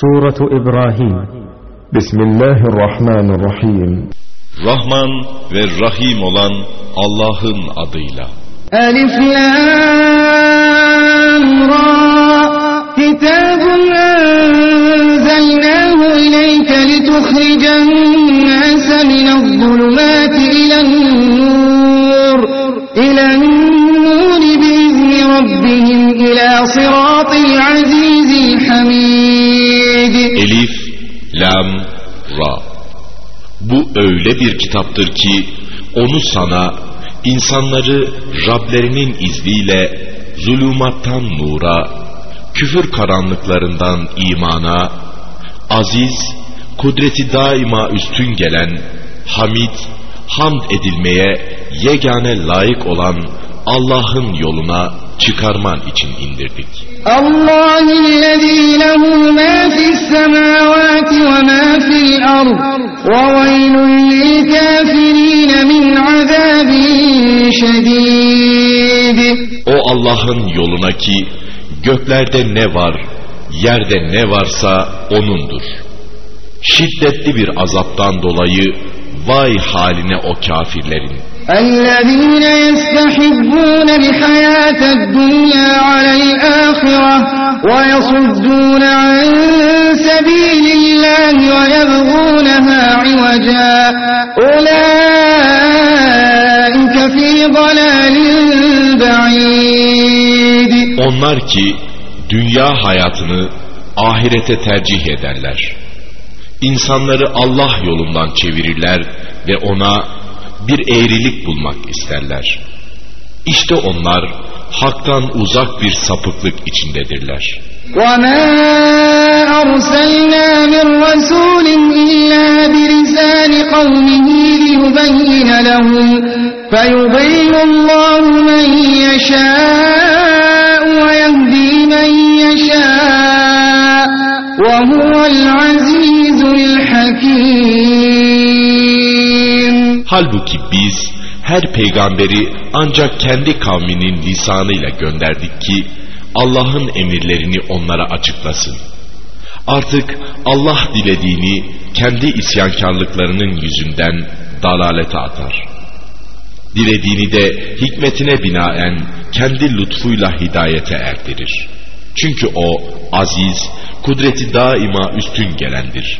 Suratu İbrahim. Bismillahirrahmanirrahim. Rahman ve Rahim olan Allah'ın adıyla. Elif Lam Ra Kitabun enzelnahu ileyke lituhricen nase minel zulümati ilen nur ilen nur biizni rabbihim ila siratil aziz. Öyle bir kitaptır ki onu sana insanları Rablerinin izniyle zulümattan nura, küfür karanlıklarından imana, aziz, kudreti daima üstün gelen, hamid, hamd edilmeye yegane layık olan Allah'ın yoluna çıkarman için indirdik. O Allah'ın yoluna ki göklerde ne var, yerde ne varsa O'nundur. Şiddetli bir azaptan dolayı vay haline o kafirlerin. الذين يستحبون الحياة الدنيا على الآخرة ويصدون عن سبيل الله ويبغونها عوجا أولئك في ضلال بعيد Onlar ki dünya hayatını ahirete tercih ederler. İnsanları Allah yolundan çevirirler ve ona bir eğrilik bulmak isterler. İşte onlar haktan uzak bir sapıklık içindedirler. وما أرسلنا من رسول إلا بلسان قومه ليبين لهم فيضل الله من يشاء ويهدي من يشاء وهو العزيز الحكيم Halbuki biz her peygamberi ancak kendi kavminin lisanıyla gönderdik ki Allah'ın emirlerini onlara açıklasın. Artık Allah dilediğini kendi isyankarlıklarının yüzünden dalalete atar. Dilediğini de hikmetine binaen kendi lütfuyla hidayete erdirir. Çünkü o aziz, kudreti daima üstün gelendir.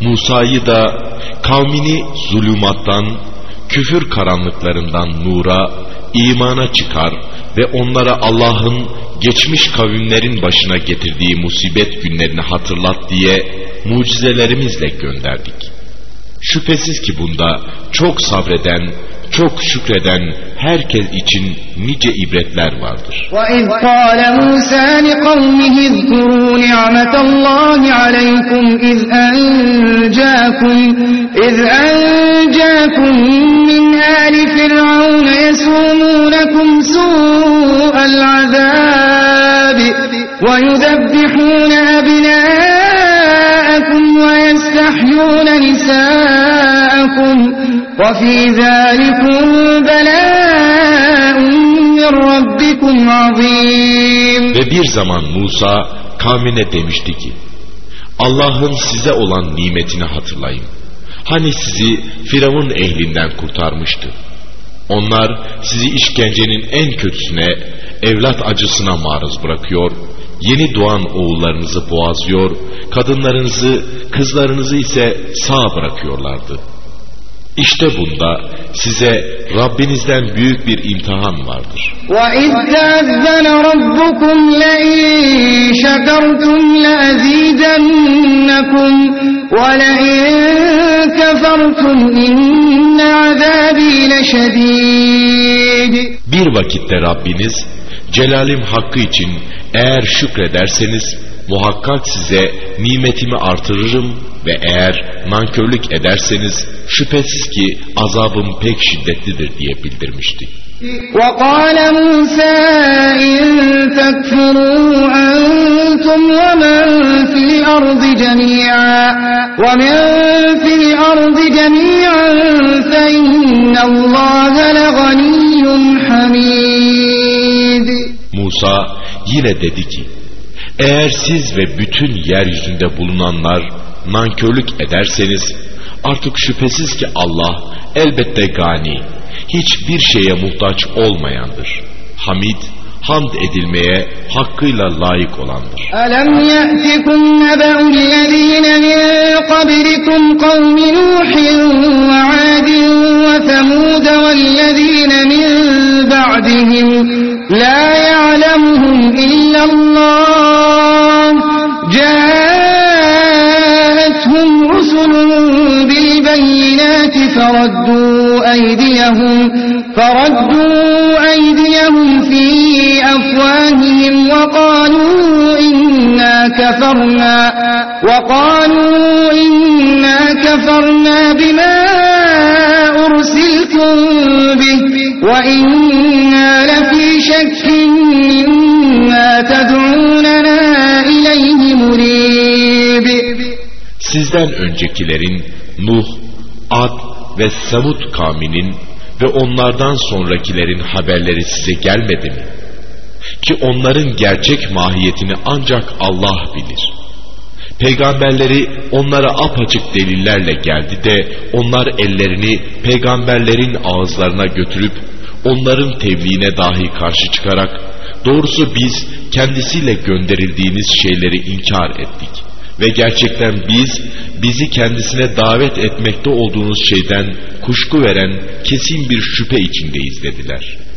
Musa'yı da kavmini zulümattan, küfür karanlıklarından nura, imana çıkar ve onlara Allah'ın geçmiş kavimlerin başına getirdiği musibet günlerini hatırlat diye mucizelerimizle gönderdik. Şüphesiz ki bunda çok sabreden, çok şükreden herkes için nice ibretler vardır. وإذ قال موسى لقومه اذكروا نعمة الله عليكم إذ أنجاكم إذ أنجاكم من آل فرعون يسومونكم سوء العذاب ويذبحون أبناءكم ويستحيون نساءكم وفي ذلكم بلاء من ربكم عظيم Ve bir zaman Musa kavmine demişti ki Allah'ın size olan nimetini hatırlayın. Hani sizi Firavun ehlinden kurtarmıştı. Onlar sizi işkencenin en kötüsüne, evlat acısına maruz bırakıyor, yeni doğan oğullarınızı boğazlıyor, kadınlarınızı, kızlarınızı ise sağ bırakıyorlardı. İşte bunda size Rabbinizden büyük bir imtihan vardır. وإذ تأذن ربكم لئن شكرتم لأزيدنكم ولئن كفرتم إن عذابي لشديد Bir vakitte Rabbiniz Celalim hakkı için eğer şükrederseniz muhakkak size nimetimi artırırım ve eğer nankörlük ederseniz şüphesiz ki azabım pek şiddetlidir diye bildirmişti. وقال موسى إن تكفروا أنتم ومن في الأرض جميعا ومن في الأرض جميعا فإن الله لغني حميد Musa yine dedi ki, eğer siz ve bütün yeryüzünde bulunanlar nankörlük ederseniz artık şüphesiz ki Allah elbette gani, hiçbir şeye muhtaç olmayandır. Hamid, hamd edilmeye hakkıyla layık olandır. Alam ya'tikum neba'ul lezine min qablikum kavmi Nuhin ve Adin ve Semud ve lezine بالبينات فردوا أيديهم فردوا أيديهم في أفواههم وقالوا إنا كفرنا وقالوا إنا كفرنا بما أرسلتم به وإنا لفي شك مما تدعوننا إليه مريب. Sizden öncekilerin Nuh, Ad ve Samud kavminin ve onlardan sonrakilerin haberleri size gelmedi mi? Ki onların gerçek mahiyetini ancak Allah bilir. Peygamberleri onlara apaçık delillerle geldi de onlar ellerini peygamberlerin ağızlarına götürüp onların tebliğine dahi karşı çıkarak doğrusu biz kendisiyle gönderildiğiniz şeyleri inkar ettik ve gerçekten biz bizi kendisine davet etmekte olduğunuz şeyden kuşku veren kesin bir şüphe içindeyiz dediler.''